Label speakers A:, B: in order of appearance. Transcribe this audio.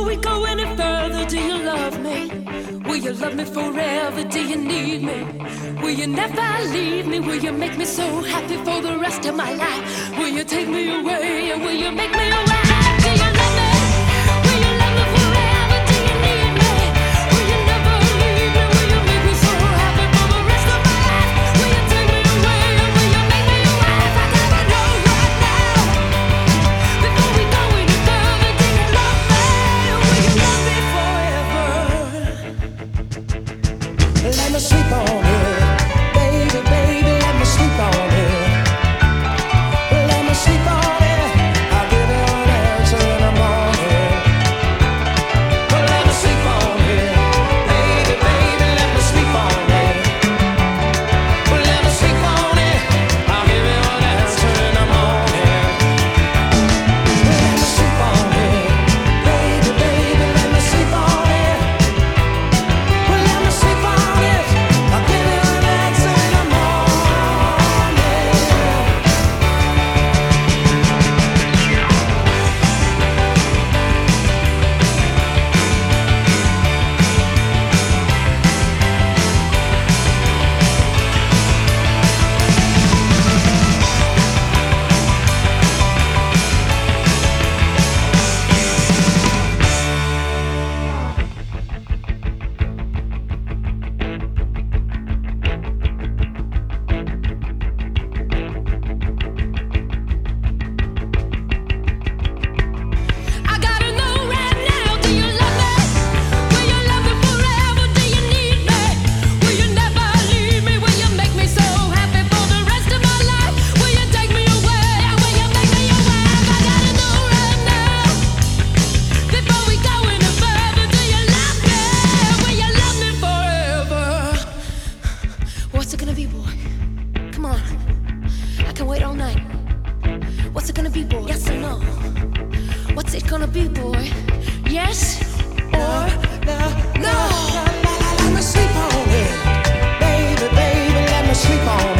A: Before we go any further, do you love me? Will you love me forever? Do you need me? Will you never leave me? Will you make me so happy for the rest of my life? Will you take me away and will you make me away? Come on, I can wait all night. What's it gonna be, boy? Yes or no? What's it gonna be, boy? Yes or no? No. no.
B: Let me sleep on it, baby, baby. Let me sleep on it.